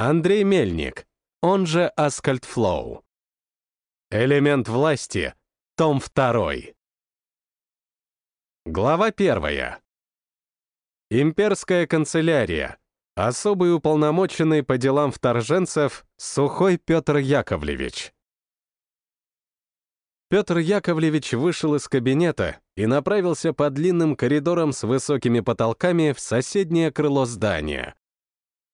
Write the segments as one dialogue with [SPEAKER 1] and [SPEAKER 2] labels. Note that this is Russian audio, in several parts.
[SPEAKER 1] Андрей Мельник, он же Аскальд Флоу. Элемент власти, том 2. Глава 1. Имперская канцелярия. Особый уполномоченный по делам вторженцев Сухой Петр Яковлевич. Петр Яковлевич вышел из кабинета и направился по длинным коридорам с высокими потолками в соседнее крыло здания.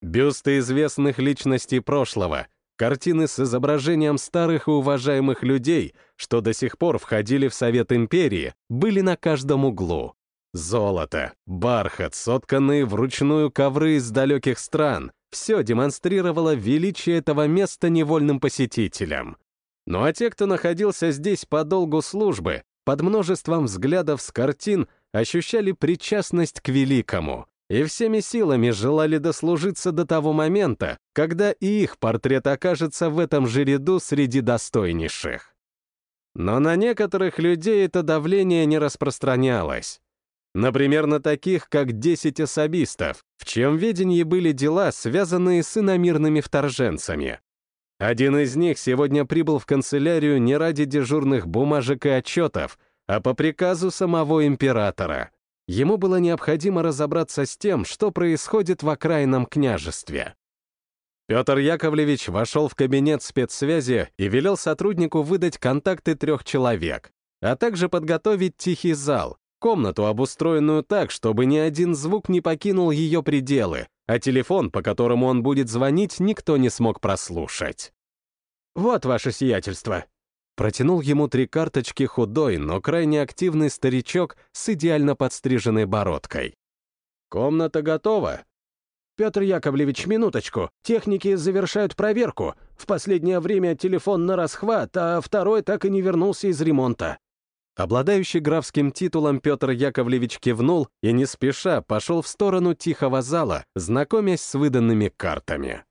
[SPEAKER 1] Бюсты известных личностей прошлого, картины с изображением старых и уважаемых людей, что до сих пор входили в Совет Империи, были на каждом углу. Золото, бархат, сотканные вручную ковры из далеких стран — все демонстрировало величие этого места невольным посетителям. Ну а те, кто находился здесь по долгу службы, под множеством взглядов с картин, ощущали причастность к великому и всеми силами желали дослужиться до того момента, когда и их портрет окажется в этом же ряду среди достойнейших. Но на некоторых людей это давление не распространялось. Например, на таких, как 10 особистов, в чем ведении были дела, связанные с иномирными вторженцами. Один из них сегодня прибыл в канцелярию не ради дежурных бумажек и отчетов, а по приказу самого императора. Ему было необходимо разобраться с тем, что происходит в окраинном княжестве. Петр Яковлевич вошел в кабинет спецсвязи и велел сотруднику выдать контакты трех человек, а также подготовить тихий зал, комнату, обустроенную так, чтобы ни один звук не покинул ее пределы, а телефон, по которому он будет звонить, никто не смог прослушать. «Вот ваше сиятельство», Протянул ему три карточки худой, но крайне активный старичок с идеально подстриженной бородкой. «Комната готова?» «Петр Яковлевич, минуточку. Техники завершают проверку. В последнее время телефон на расхват, а второй так и не вернулся из ремонта». Обладающий графским титулом Петр Яковлевич кивнул и не спеша пошел в сторону тихого зала, знакомясь с выданными картами.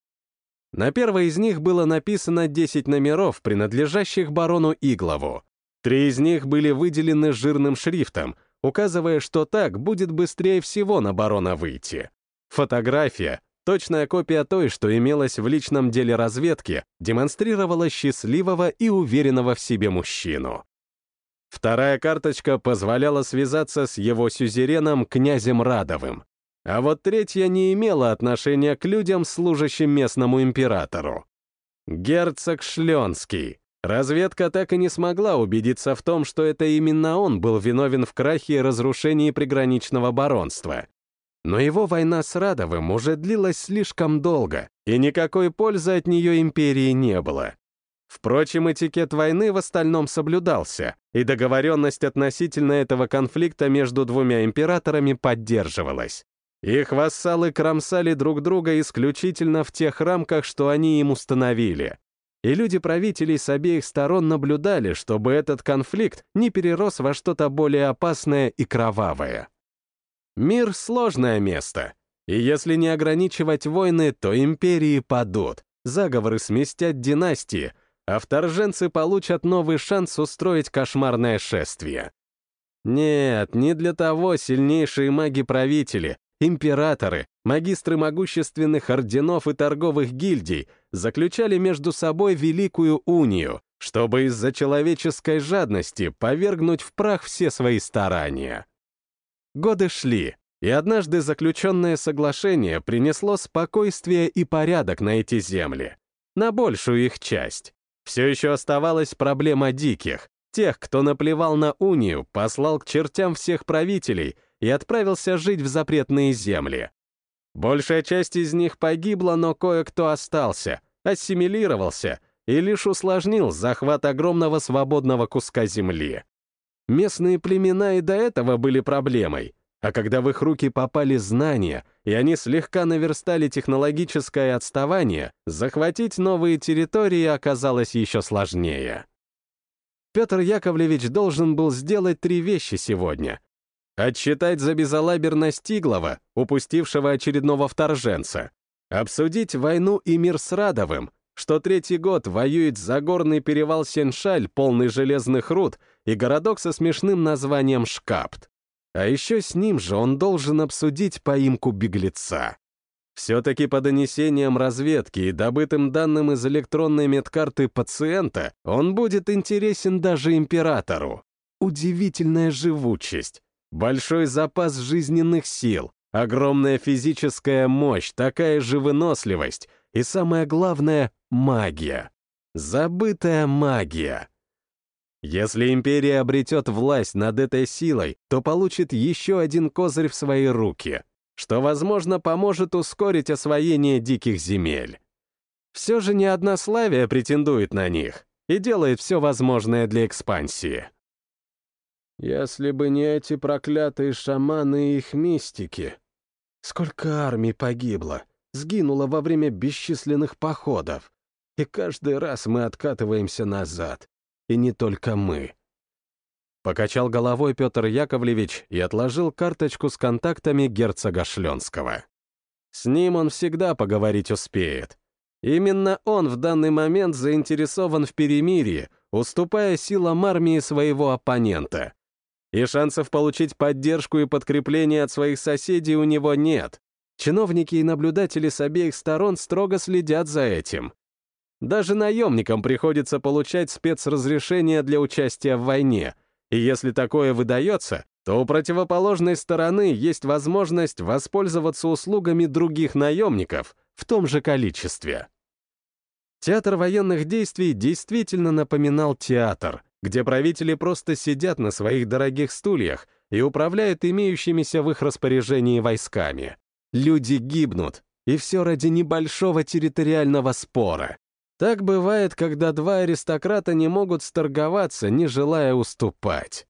[SPEAKER 1] На первой из них было написано 10 номеров, принадлежащих барону Иглову. Три из них были выделены жирным шрифтом, указывая, что так будет быстрее всего на барона выйти. Фотография, точная копия той, что имелась в личном деле разведки, демонстрировала счастливого и уверенного в себе мужчину. Вторая карточка позволяла связаться с его сюзереном князем Радовым. А вот третья не имела отношения к людям, служащим местному императору. Герцог Шленский. Разведка так и не смогла убедиться в том, что это именно он был виновен в крахе и разрушении приграничного баронства. Но его война с Радовым уже длилась слишком долго, и никакой пользы от нее империи не было. Впрочем, этикет войны в остальном соблюдался, и договоренность относительно этого конфликта между двумя императорами поддерживалась. Их вассалы кромсали друг друга исключительно в тех рамках, что они им установили. И люди правителей с обеих сторон наблюдали, чтобы этот конфликт не перерос во что-то более опасное и кровавое. Мир — сложное место, и если не ограничивать войны, то империи падут, заговоры сместят династии, а вторженцы получат новый шанс устроить кошмарное шествие. Нет, не для того сильнейшие маги-правители, императоры, магистры могущественных орденов и торговых гильдий заключали между собой Великую Унию, чтобы из-за человеческой жадности повергнуть в прах все свои старания. Годы шли, и однажды заключенное соглашение принесло спокойствие и порядок на эти земли, на большую их часть. Все еще оставалась проблема диких, тех, кто наплевал на унию, послал к чертям всех правителей и отправился жить в запретные земли. Большая часть из них погибла, но кое-кто остался, ассимилировался и лишь усложнил захват огромного свободного куска земли. Местные племена и до этого были проблемой, а когда в их руки попали знания, и они слегка наверстали технологическое отставание, захватить новые территории оказалось еще сложнее. Петр Яковлевич должен был сделать три вещи сегодня. Отчитать за безалаберность Иглова, упустившего очередного вторженца. Обсудить войну и мир с Радовым, что третий год воюет за горный перевал Сеншаль, полный железных руд, и городок со смешным названием Шкапт. А еще с ним же он должен обсудить поимку беглеца. Все-таки по донесениям разведки и добытым данным из электронной медкарты пациента он будет интересен даже императору. Удивительная живучесть, большой запас жизненных сил, огромная физическая мощь, такая же выносливость и, самое главное, магия. Забытая магия. Если империя обретет власть над этой силой, то получит еще один козырь в свои руки — что, возможно, поможет ускорить освоение диких земель. Все же не однославие претендует на них и делает все возможное для экспансии. Если бы не эти проклятые шаманы и их мистики, сколько армий погибло, сгинуло во время бесчисленных походов, и каждый раз мы откатываемся назад, и не только мы. Покачал головой Петр Яковлевич и отложил карточку с контактами герцога Шленского. С ним он всегда поговорить успеет. Именно он в данный момент заинтересован в перемирии, уступая силам армии своего оппонента. И шансов получить поддержку и подкрепление от своих соседей у него нет. Чиновники и наблюдатели с обеих сторон строго следят за этим. Даже наемникам приходится получать спецразрешение для участия в войне — и если такое выдается, то у противоположной стороны есть возможность воспользоваться услугами других наемников в том же количестве. Театр военных действий действительно напоминал театр, где правители просто сидят на своих дорогих стульях и управляют имеющимися в их распоряжении войсками. Люди гибнут, и все ради небольшого территориального спора. Так бывает, когда два аристократа не могут сторговаться, не желая уступать.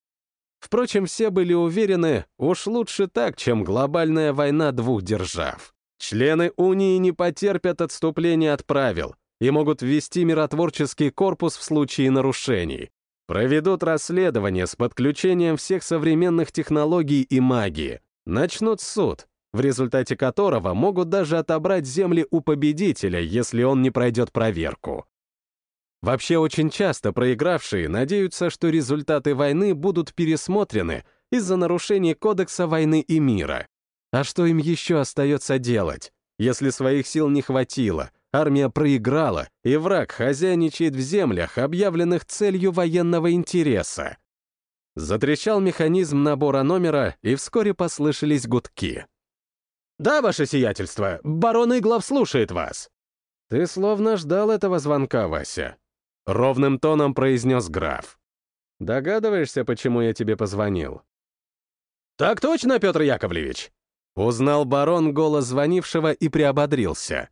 [SPEAKER 1] Впрочем, все были уверены, уж лучше так, чем глобальная война двух держав. Члены унии не потерпят отступления от правил и могут ввести миротворческий корпус в случае нарушений. Проведут расследование с подключением всех современных технологий и магии. Начнут суд, в результате которого могут даже отобрать земли у победителя, если он не пройдет проверку. Вообще очень часто проигравшие надеются, что результаты войны будут пересмотрены из-за нарушений Кодекса войны и мира. А что им еще остается делать, если своих сил не хватило, армия проиграла, и враг хозяйничает в землях, объявленных целью военного интереса? Затрещал механизм набора номера, и вскоре послышались гудки. «Да, ваше сиятельство, барон Иглов слушает вас». «Ты словно ждал этого звонка, Вася», — ровным тоном произнес граф. «Догадываешься, почему я тебе позвонил?» «Так точно, Петр Яковлевич!» Узнал барон голос звонившего и приободрился.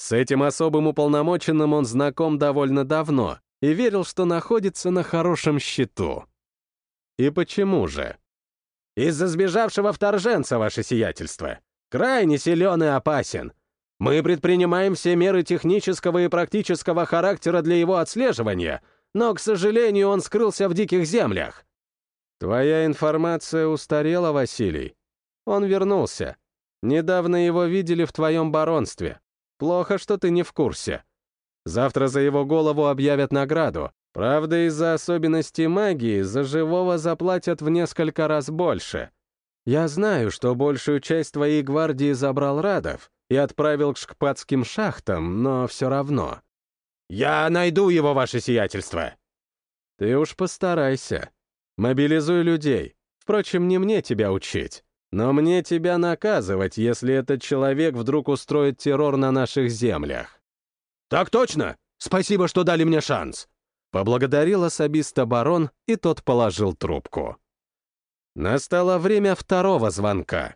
[SPEAKER 1] С этим особым уполномоченным он знаком довольно давно и верил, что находится на хорошем счету. И почему же? «Из-за сбежавшего вторженца, ваше сиятельство крайне силен и опасен. Мы предпринимаем все меры технического и практического характера для его отслеживания, но, к сожалению, он скрылся в диких землях. Твоя информация устарела, Василий. Он вернулся. Недавно его видели в твоем баронстве. Плохо, что ты не в курсе. Завтра за его голову объявят награду. Правда, из-за особенностей магии за живого заплатят в несколько раз больше — я знаю, что большую часть твоей гвардии забрал Радов и отправил к шкпатским шахтам, но все равно. Я найду его, ваше сиятельство. Ты уж постарайся. Мобилизуй людей. Впрочем, не мне тебя учить. Но мне тебя наказывать, если этот человек вдруг устроит террор на наших землях. Так точно! Спасибо, что дали мне шанс. Поблагодарил особисто барон, и тот положил трубку. Настало время второго звонка.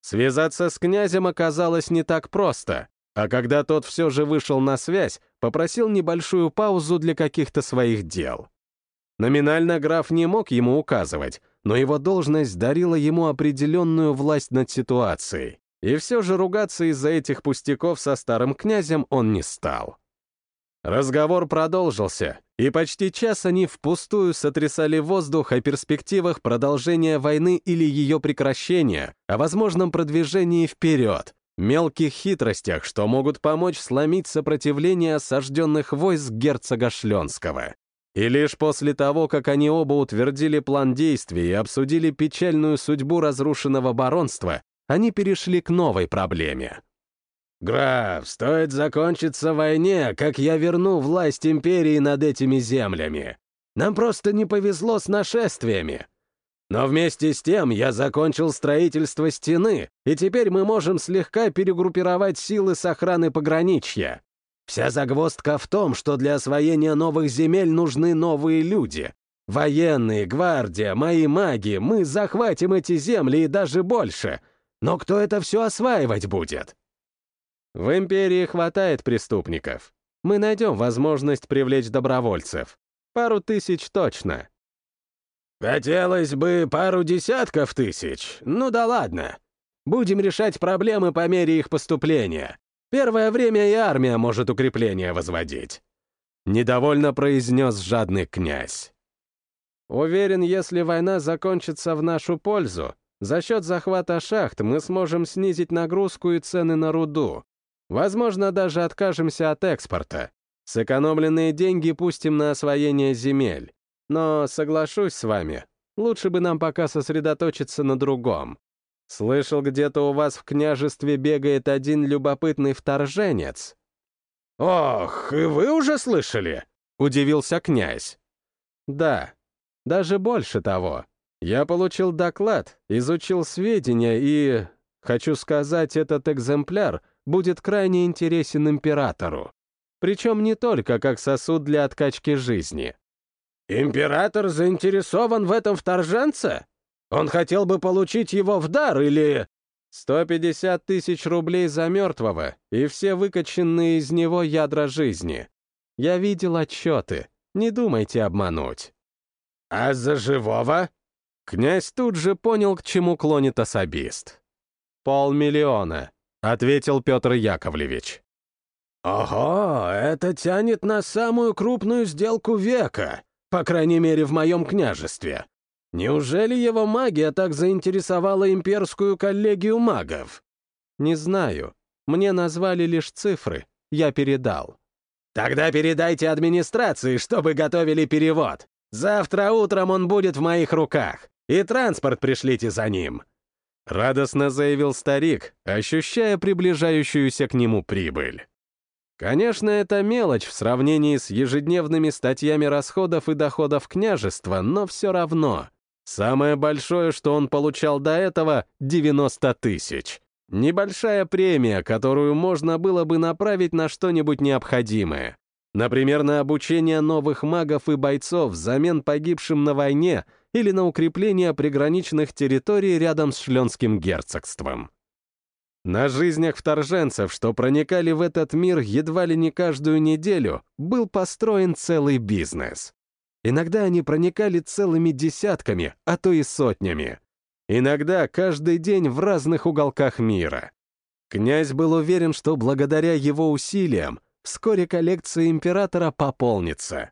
[SPEAKER 1] Связаться с князем оказалось не так просто, а когда тот все же вышел на связь, попросил небольшую паузу для каких-то своих дел. Номинально граф не мог ему указывать, но его должность дарила ему определенную власть над ситуацией, и все же ругаться из-за этих пустяков со старым князем он не стал. Разговор продолжился, и почти час они впустую сотрясали воздух о перспективах продолжения войны или ее прекращения, о возможном продвижении вперед, мелких хитростях, что могут помочь сломить сопротивление осажденных войск герцога Шленского. И лишь после того, как они оба утвердили план действий и обсудили печальную судьбу разрушенного баронства, они перешли к новой проблеме. «Граф, стоит закончиться войне, как я верну власть империи над этими землями. Нам просто не повезло с нашествиями. Но вместе с тем я закончил строительство стены, и теперь мы можем слегка перегруппировать силы с охраны пограничья. Вся загвоздка в том, что для освоения новых земель нужны новые люди. Военные, гвардия, мои маги, мы захватим эти земли и даже больше. Но кто это все осваивать будет? В империи хватает преступников. Мы найдем возможность привлечь добровольцев. Пару тысяч точно. Хотелось бы пару десятков тысяч. Ну да ладно. Будем решать проблемы по мере их поступления. Первое время и армия может укрепления возводить. Недовольно произнес жадный князь. Уверен, если война закончится в нашу пользу, за счет захвата шахт мы сможем снизить нагрузку и цены на руду. Возможно, даже откажемся от экспорта. Сэкономленные деньги пустим на освоение земель. Но соглашусь с вами, лучше бы нам пока сосредоточиться на другом. Слышал, где-то у вас в княжестве бегает один любопытный вторженец. «Ох, и вы уже слышали?» — удивился князь. «Да, даже больше того. Я получил доклад, изучил сведения и... Хочу сказать, этот экземпляр будет крайне интересен императору. Причем не только как сосуд для откачки жизни. «Император заинтересован в этом вторженце? Он хотел бы получить его в дар или...» «150 тысяч рублей за мертвого и все выкаченные из него ядра жизни. Я видел отчеты, не думайте обмануть». «А за живого?» Князь тут же понял, к чему клонит особист. «Полмиллиона», — ответил Петр Яковлевич. «Ого, это тянет на самую крупную сделку века!» По крайней мере, в моем княжестве. Неужели его магия так заинтересовала имперскую коллегию магов? Не знаю. Мне назвали лишь цифры. Я передал. Тогда передайте администрации, чтобы готовили перевод. Завтра утром он будет в моих руках. И транспорт пришлите за ним. Радостно заявил старик, ощущая приближающуюся к нему прибыль. Конечно, это мелочь в сравнении с ежедневными статьями расходов и доходов княжества, но все равно. Самое большое, что он получал до этого — 90 тысяч. Небольшая премия, которую можно было бы направить на что-нибудь необходимое. Например, на обучение новых магов и бойцов взамен погибшим на войне или на укрепление приграничных территорий рядом с Шленским герцогством. На жизнях вторженцев, что проникали в этот мир едва ли не каждую неделю, был построен целый бизнес. Иногда они проникали целыми десятками, а то и сотнями. Иногда каждый день в разных уголках мира. Князь был уверен, что благодаря его усилиям вскоре коллекция императора пополнится.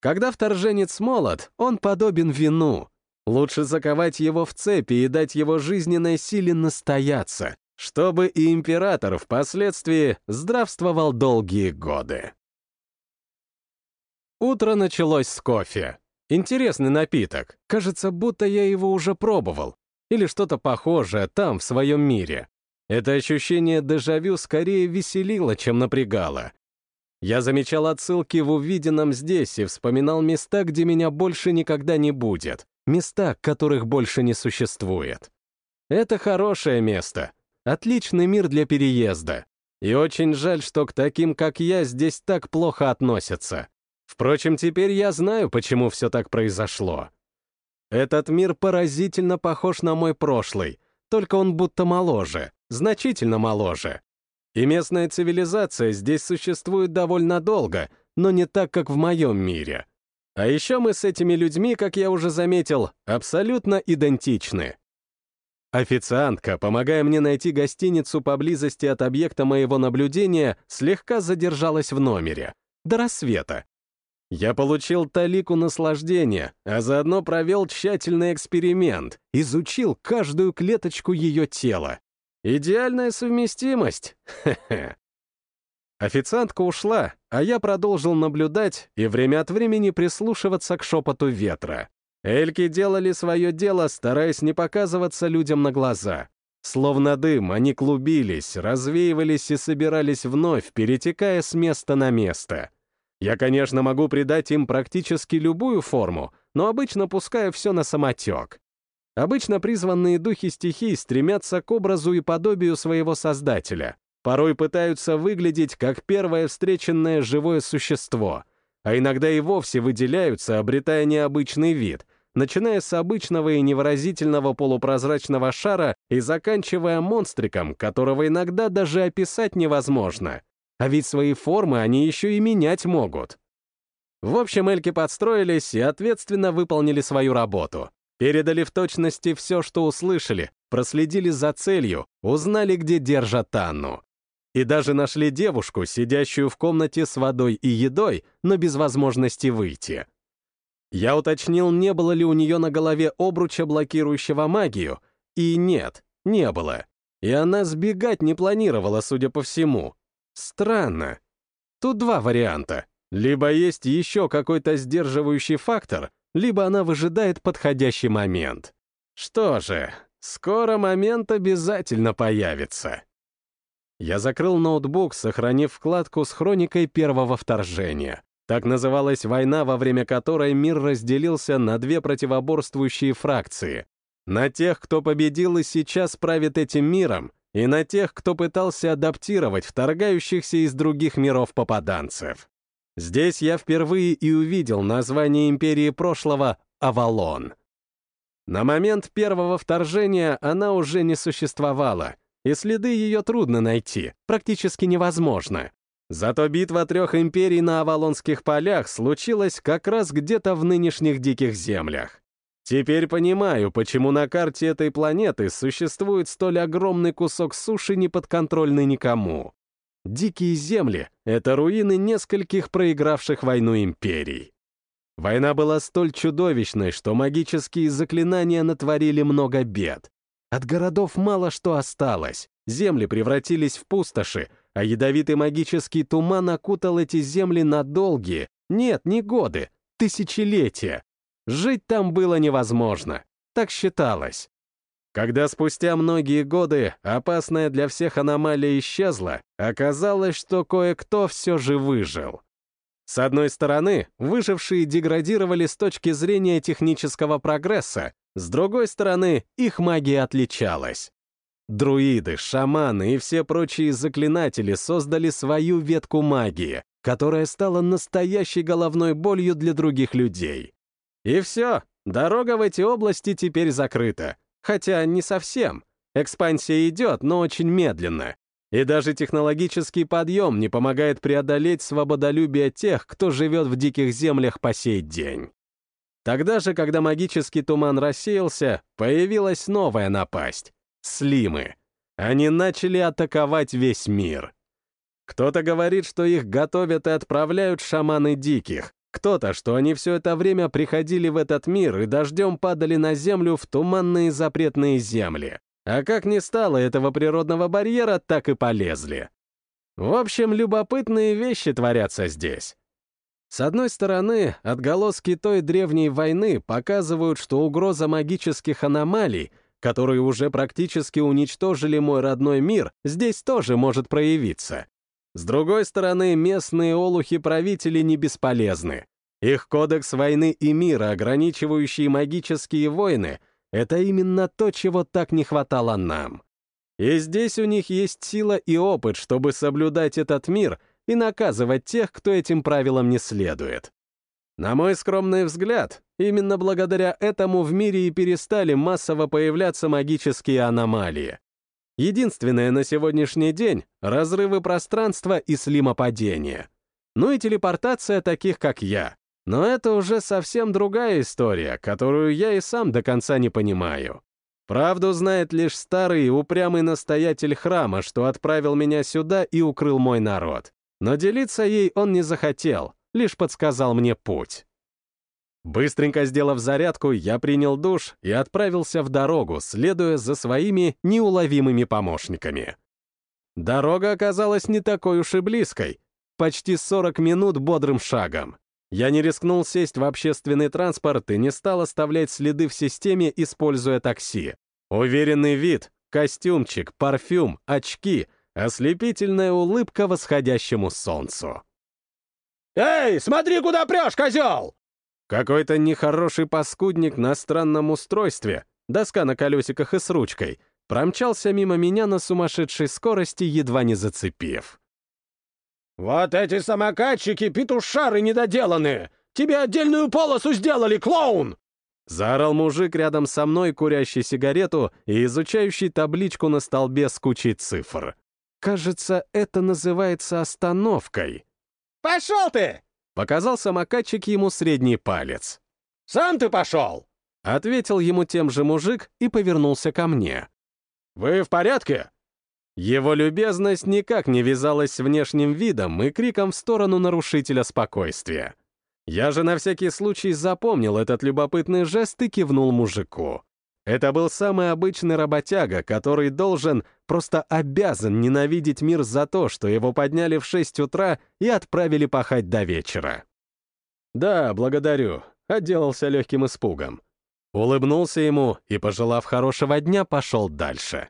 [SPEAKER 1] Когда вторженец молод, он подобен вину. Лучше заковать его в цепи и дать его жизненной силе настояться, чтобы и император впоследствии здравствовал долгие годы. Утро началось с кофе. Интересный напиток. Кажется, будто я его уже пробовал. Или что-то похожее там, в своем мире. Это ощущение дежавю скорее веселило, чем напрягало. Я замечал отсылки в увиденном здесь и вспоминал места, где меня больше никогда не будет. Места, которых больше не существует. Это хорошее место, Отличный мир для переезда. И очень жаль, что к таким, как я, здесь так плохо относятся. Впрочем, теперь я знаю, почему все так произошло. Этот мир поразительно похож на мой прошлый, только он будто моложе, значительно моложе. И местная цивилизация здесь существует довольно долго, но не так, как в моем мире. А еще мы с этими людьми, как я уже заметил, абсолютно идентичны. Официантка, помогая мне найти гостиницу поблизости от объекта моего наблюдения, слегка задержалась в номере. До рассвета. Я получил талику наслаждения, а заодно провел тщательный эксперимент, изучил каждую клеточку ее тела. Идеальная совместимость. Хе-хе. Официантка ушла, а я продолжил наблюдать и время от времени прислушиваться к шепоту ветра. Эльки делали свое дело, стараясь не показываться людям на глаза. Словно дым, они клубились, развеивались и собирались вновь, перетекая с места на место. Я, конечно, могу придать им практически любую форму, но обычно пускаю все на самотек. Обычно призванные духи стихий стремятся к образу и подобию своего создателя, порой пытаются выглядеть как первое встреченное живое существо, а иногда и вовсе выделяются, обретая необычный вид, начиная с обычного и невыразительного полупрозрачного шара и заканчивая монстриком, которого иногда даже описать невозможно. А ведь свои формы они еще и менять могут. В общем, эльки подстроились и ответственно выполнили свою работу. Передали в точности все, что услышали, проследили за целью, узнали, где держат Анну. И даже нашли девушку, сидящую в комнате с водой и едой, но без возможности выйти. Я уточнил, не было ли у нее на голове обруча, блокирующего магию, и нет, не было. И она сбегать не планировала, судя по всему. Странно. Тут два варианта. Либо есть еще какой-то сдерживающий фактор, либо она выжидает подходящий момент. Что же, скоро момент обязательно появится. Я закрыл ноутбук, сохранив вкладку с хроникой первого вторжения. Так называлась война, во время которой мир разделился на две противоборствующие фракции. На тех, кто победил и сейчас правит этим миром, и на тех, кто пытался адаптировать вторгающихся из других миров попаданцев. Здесь я впервые и увидел название империи прошлого «Авалон». На момент первого вторжения она уже не существовала, и следы ее трудно найти, практически невозможно. Зато битва трех империй на Авалонских полях случилась как раз где-то в нынешних диких землях. Теперь понимаю, почему на карте этой планеты существует столь огромный кусок суши, неподконтрольный никому. Дикие земли — это руины нескольких проигравших войну империй. Война была столь чудовищной, что магические заклинания натворили много бед. От городов мало что осталось, земли превратились в пустоши, а ядовитый магический туман окутал эти земли на долгие, нет, не годы, тысячелетия. Жить там было невозможно, так считалось. Когда спустя многие годы опасная для всех аномалия исчезла, оказалось, что кое-кто все же выжил. С одной стороны, выжившие деградировали с точки зрения технического прогресса, с другой стороны, их магия отличалась. Друиды, шаманы и все прочие заклинатели создали свою ветку магии, которая стала настоящей головной болью для других людей. И все, дорога в эти области теперь закрыта. Хотя не совсем. Экспансия идет, но очень медленно. И даже технологический подъем не помогает преодолеть свободолюбие тех, кто живет в диких землях по сей день. Тогда же, когда магический туман рассеялся, появилась новая напасть слимы. Они начали атаковать весь мир. Кто-то говорит, что их готовят и отправляют шаманы диких, кто-то, что они все это время приходили в этот мир и дождем падали на землю в туманные запретные земли. А как не стало этого природного барьера, так и полезли. В общем, любопытные вещи творятся здесь. С одной стороны, отголоски той древней войны показывают, что угроза магических аномалий которые уже практически уничтожили мой родной мир, здесь тоже может проявиться. С другой стороны, местные олухи-правители не бесполезны. Их кодекс войны и мира, ограничивающий магические войны, это именно то, чего так не хватало нам. И здесь у них есть сила и опыт, чтобы соблюдать этот мир и наказывать тех, кто этим правилам не следует. На мой скромный взгляд, именно благодаря этому в мире и перестали массово появляться магические аномалии. Единственное на сегодняшний день — разрывы пространства и слимопадения. Ну и телепортация таких, как я. Но это уже совсем другая история, которую я и сам до конца не понимаю. Правду знает лишь старый упрямый настоятель храма, что отправил меня сюда и укрыл мой народ. Но делиться ей он не захотел, лишь подсказал мне путь. Быстренько сделав зарядку, я принял душ и отправился в дорогу, следуя за своими неуловимыми помощниками. Дорога оказалась не такой уж и близкой. Почти 40 минут бодрым шагом. Я не рискнул сесть в общественный транспорт и не стал оставлять следы в системе, используя такси. Уверенный вид, костюмчик, парфюм, очки, ослепительная улыбка восходящему солнцу.
[SPEAKER 2] «Эй, смотри, куда прешь, козел!»
[SPEAKER 1] Какой-то нехороший паскудник на странном устройстве, доска на колесиках и с ручкой, промчался мимо меня на сумасшедшей скорости, едва не зацепив.
[SPEAKER 2] «Вот эти самокатчики петушары недоделанные! Тебе отдельную полосу сделали, клоун!»
[SPEAKER 1] Заорал мужик рядом со мной, курящий сигарету и изучающий табличку на столбе с кучей цифр. Кажется, это называется остановкой.
[SPEAKER 2] «Пошел ты!»
[SPEAKER 1] — показал самокатчик ему средний палец.
[SPEAKER 2] «Сам ты пошел!»
[SPEAKER 1] — ответил ему тем же мужик и повернулся ко мне.
[SPEAKER 2] «Вы в порядке?»
[SPEAKER 1] Его любезность никак не вязалась с внешним видом и криком в сторону нарушителя спокойствия. Я же на всякий случай запомнил этот любопытный жест и кивнул мужику. Это был самый обычный работяга, который должен, просто обязан ненавидеть мир за то, что его подняли в 6 утра и отправили пахать до вечера. «Да, благодарю», — отделался легким испугом. Улыбнулся ему и, пожелав хорошего дня, пошел дальше.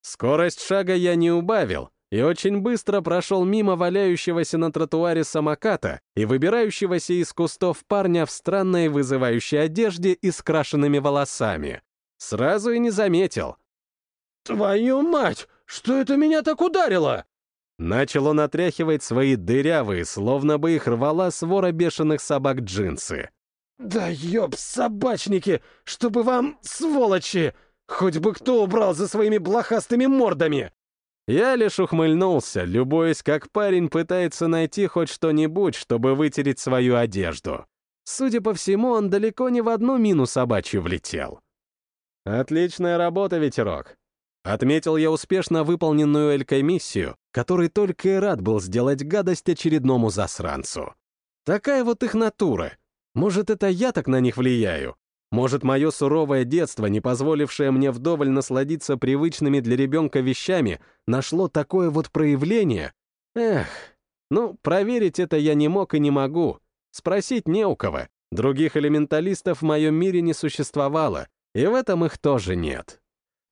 [SPEAKER 1] Скорость шага я не убавил, и очень быстро прошел мимо валяющегося на тротуаре самоката и выбирающегося из кустов парня в странной вызывающей одежде и с крашенными волосами. Сразу и не заметил.
[SPEAKER 2] «Твою мать! Что это меня так ударило?»
[SPEAKER 1] Начал он отряхивать свои дырявые, словно бы их рвала свора бешеных собак джинсы.
[SPEAKER 2] «Да ёб, собачники! Чтобы вам, сволочи! Хоть бы кто убрал за своими блохастыми мордами!»
[SPEAKER 1] Я лишь ухмыльнулся, любуясь, как парень пытается найти хоть что-нибудь, чтобы вытереть свою одежду. Судя по всему, он далеко не в одну мину собачью влетел. «Отличная работа, ветерок!» Отметил я успешно выполненную Элькой миссию, который только и рад был сделать гадость очередному засранцу. Такая вот их натура. Может, это я так на них влияю? Может, мое суровое детство, не позволившее мне вдоволь насладиться привычными для ребенка вещами, нашло такое вот проявление? Эх, ну, проверить это я не мог и не могу. Спросить не у кого. Других элементалистов в моем мире не существовало, и в этом их тоже нет.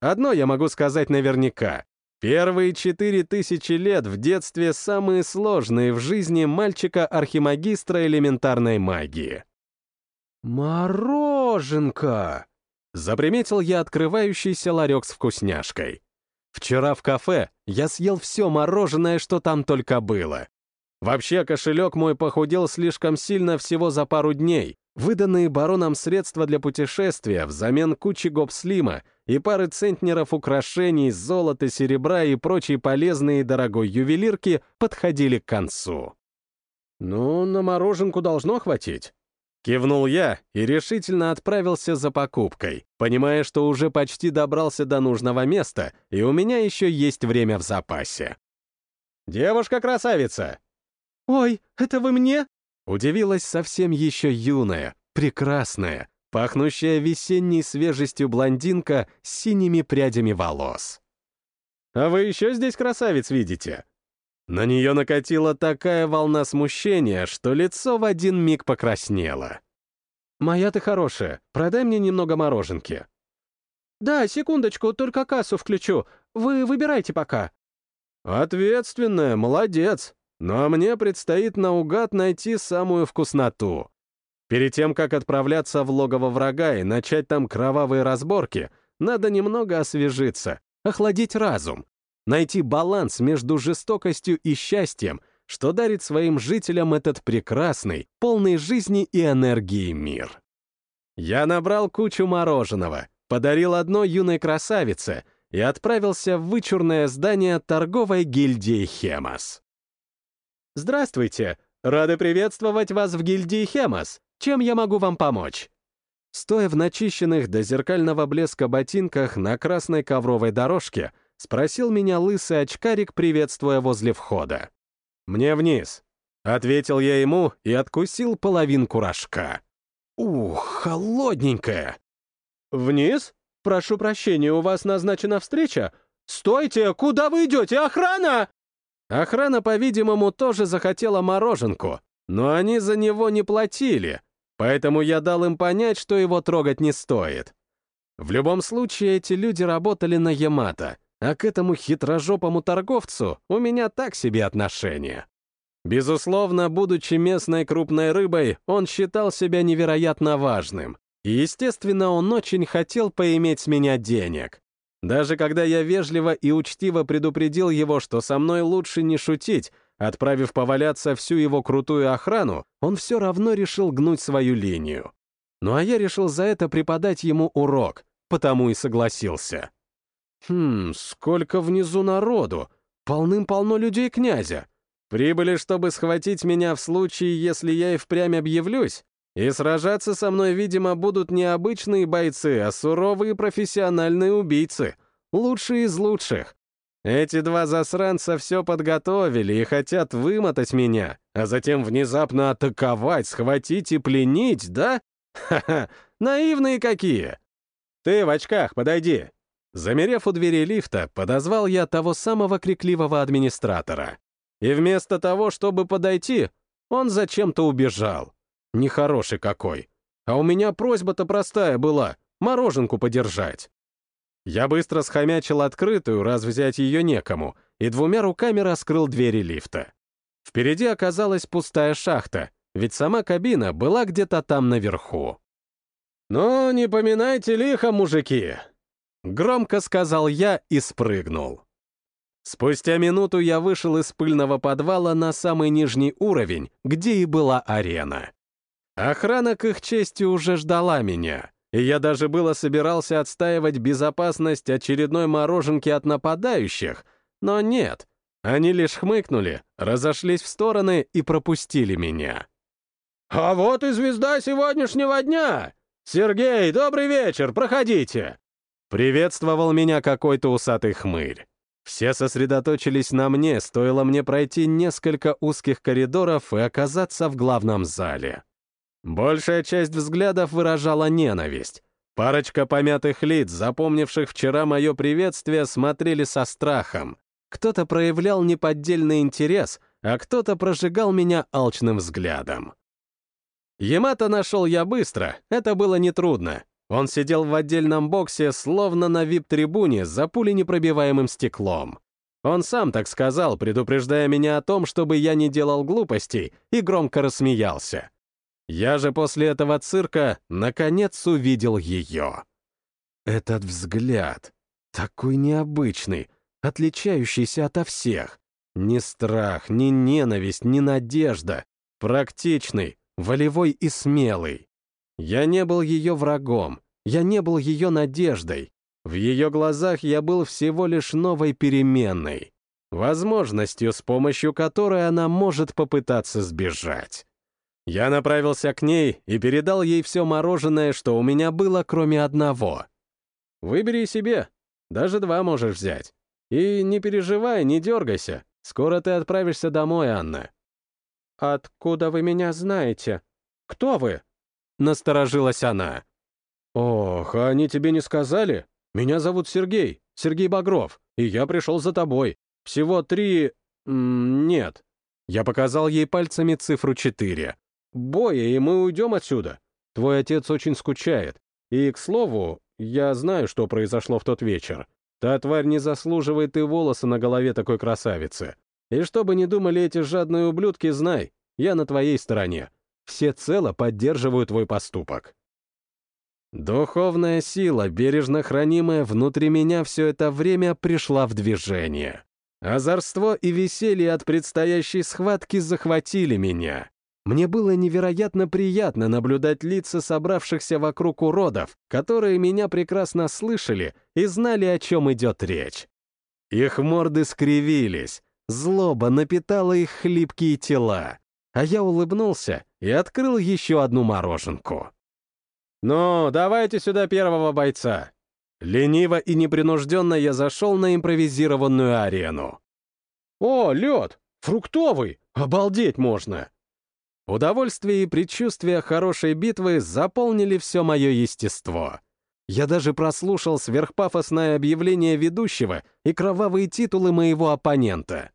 [SPEAKER 1] Одно я могу сказать наверняка. Первые четыре тысячи лет в детстве самые сложные в жизни мальчика-архимагистра элементарной магии. «Мороженка!» — заприметил я открывающийся ларек с вкусняшкой. Вчера в кафе я съел все мороженое, что там только было. Вообще, кошелек мой похудел слишком сильно всего за пару дней. Выданные бароном средства для путешествия взамен кучи гопслима и пары центнеров украшений, золота, серебра и прочей полезной и дорогой ювелирки подходили к концу. «Ну, на мороженку должно хватить», Кивнул я и решительно отправился за покупкой, понимая, что уже почти добрался до нужного места, и у меня еще есть время в запасе. «Девушка-красавица!» «Ой, это вы мне?» Удивилась совсем еще юная, прекрасная, пахнущая весенней свежестью блондинка с синими прядями волос. «А вы еще здесь красавиц видите?» На нее накатила такая волна смущения, что лицо в один миг покраснело. «Моя ты хорошая, продай мне немного мороженки». «Да, секундочку, только кассу включу. Вы выбирайте пока». «Ответственная, молодец. Но мне предстоит наугад найти самую вкусноту. Перед тем, как отправляться в логово врага и начать там кровавые разборки, надо немного освежиться, охладить разум, найти баланс между жестокостью и счастьем, что дарит своим жителям этот прекрасный, полный жизни и энергии мир. Я набрал кучу мороженого, подарил одной юной красавице и отправился в вычурное здание торговой гильдии Хемас. «Здравствуйте! Рады приветствовать вас в гильдии Хемас. Чем я могу вам помочь?» Стоя в начищенных до зеркального блеска ботинках на красной ковровой дорожке, — спросил меня лысый очкарик, приветствуя возле входа. «Мне вниз», — ответил я ему и откусил половинку рожка. «Ух, холодненькая!» «Вниз? Прошу прощения, у вас назначена встреча? Стойте! Куда вы идете? Охрана!» Охрана, по-видимому, тоже захотела мороженку, но они за него не платили, поэтому я дал им понять, что его трогать не стоит. В любом случае, эти люди работали на Ямато, а к этому хитрожопому торговцу у меня так себе отношение. Безусловно, будучи местной крупной рыбой, он считал себя невероятно важным. И, естественно, он очень хотел поиметь с меня денег. Даже когда я вежливо и учтиво предупредил его, что со мной лучше не шутить, отправив поваляться всю его крутую охрану, он все равно решил гнуть свою линию. Ну а я решил за это преподать ему урок, потому и согласился. Хм, сколько внизу народу! Полным-полно людей князя. Прибыли, чтобы схватить меня в случае, если я и впрямь объявлюсь? И сражаться со мной, видимо, будут не обычные бойцы, а суровые профессиональные убийцы. Лучшие из лучших. Эти два засранца все подготовили и хотят вымотать меня, а затем внезапно атаковать, схватить и пленить, да? Ха-ха, наивные какие! Ты в очках, подойди. Замерев у двери лифта, подозвал я того самого крикливого администратора. И вместо того, чтобы подойти, он зачем-то убежал. Нехороший какой. А у меня просьба-то простая была — мороженку подержать. Я быстро схомячил открытую, раз взять ее некому, и двумя руками раскрыл двери лифта. Впереди оказалась пустая шахта, ведь сама кабина была где-то там наверху. «Ну, не поминайте лихо, мужики!» Громко сказал я и спрыгнул. Спустя минуту я вышел из пыльного подвала на самый нижний уровень, где и была арена. Охрана к их чести уже ждала меня, и я даже было собирался отстаивать безопасность очередной мороженки от нападающих, но нет, они лишь хмыкнули, разошлись в стороны и пропустили меня. «А вот и звезда сегодняшнего дня! Сергей, добрый вечер, проходите!» Приветствовал меня какой-то усатый хмырь. Все сосредоточились на мне, стоило мне пройти несколько узких коридоров и оказаться в главном зале. Большая часть взглядов выражала ненависть. Парочка помятых лиц, запомнивших вчера мое приветствие, смотрели со страхом. Кто-то проявлял неподдельный интерес, а кто-то прожигал меня алчным взглядом. Ямато нашел я быстро, это было нетрудно. Он сидел в отдельном боксе, словно на вип-трибуне, за пуленепробиваемым стеклом. Он сам так сказал, предупреждая меня о том, чтобы я не делал глупостей, и громко рассмеялся. Я же после этого цирка наконец увидел ее. Этот взгляд, такой необычный, отличающийся ото всех. Ни страх, ни ненависть, ни надежда. Практичный, волевой и смелый. Я не был ее врагом, я не был ее надеждой. В ее глазах я был всего лишь новой переменной, возможностью, с помощью которой она может попытаться сбежать. Я направился к ней и передал ей все мороженое, что у меня было, кроме одного. Выбери себе, даже два можешь взять. И не переживай, не дергайся, скоро ты отправишься домой, Анна. «Откуда вы меня знаете? Кто вы?» — насторожилась она. «Ох, а они тебе не сказали? Меня зовут Сергей, Сергей Багров, и я пришел за тобой. Всего три... нет». Я показал ей пальцами цифру четыре. Боя, и мы уйдем отсюда. Твой отец очень скучает. И, к слову, я знаю, что произошло в тот вечер. Та тварь не заслуживает и волосы на голове такой красавицы. И что бы ни думали эти жадные ублюдки, знай, я на твоей стороне. Все цело поддерживают твой поступок. Духовная сила, бережно хранимая внутри меня все это время, пришла в движение. Озорство и веселье от предстоящей схватки захватили меня. Мне было невероятно приятно наблюдать лица собравшихся вокруг уродов, которые меня прекрасно слышали и знали, о чем идет речь. Их морды скривились, злоба напитала их хлипкие тела, а я улыбнулся и открыл еще одну мороженку. «Ну, давайте сюда первого бойца!» Лениво и непринужденно я зашел на импровизированную арену. «О, лед! Фруктовый! Обалдеть можно!» Удовольствие и предчувствие хорошей битвы заполнили все мое естество. Я даже прослушал сверхпафосное объявление ведущего и кровавые титулы моего оппонента.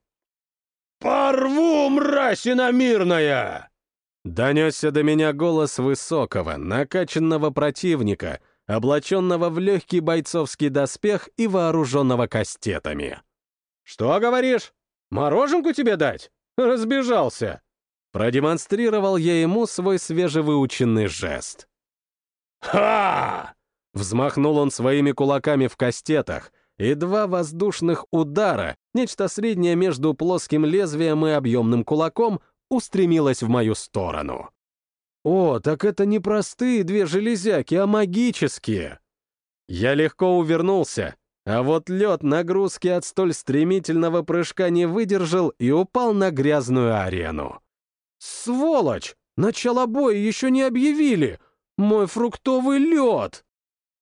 [SPEAKER 2] «Порву, мразь иномирная!»
[SPEAKER 1] Донесся до меня голос высокого, накачанного противника, облаченного в легкий бойцовский доспех и вооруженного кастетами.
[SPEAKER 2] «Что говоришь? Мороженку тебе дать? Разбежался!»
[SPEAKER 1] Продемонстрировал я ему свой свежевыученный жест.
[SPEAKER 2] «Ха!»
[SPEAKER 1] Взмахнул он своими кулаками в кастетах, и два воздушных удара, нечто среднее между плоским лезвием и объемным кулаком, устремилось в мою сторону.
[SPEAKER 2] «О, так это не простые две железяки, а магические!»
[SPEAKER 1] Я легко увернулся, а вот лед нагрузки от столь стремительного прыжка не выдержал и упал на грязную арену.
[SPEAKER 2] «Сволочь! Начало боя еще не объявили! Мой фруктовый лед!»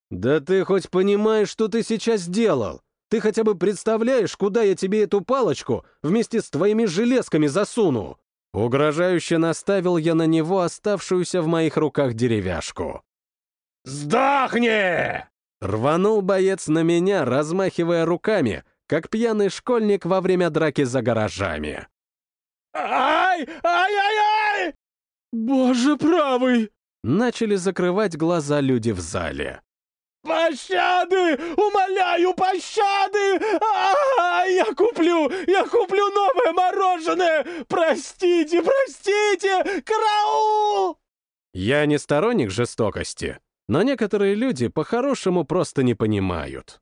[SPEAKER 2] «Да ты хоть понимаешь, что ты сейчас сделал? Ты хотя бы представляешь, куда я тебе эту палочку вместе с твоими железками засуну?»
[SPEAKER 1] Угрожающе наставил я на него оставшуюся в моих руках деревяшку.
[SPEAKER 2] «Сдохни!»
[SPEAKER 1] Рванул боец на меня, размахивая руками, как пьяный школьник во время драки за гаражами.
[SPEAKER 2] «Ай! Ай-ай-ай!» «Боже правый!»
[SPEAKER 1] Начали закрывать глаза люди в зале.
[SPEAKER 2] «Пощады! Умоляю, пощады! А, -а, -а я куплю! Я куплю новое мороженое! Простите, простите! Караул!»
[SPEAKER 1] Я не сторонник жестокости, но некоторые люди по-хорошему просто не понимают.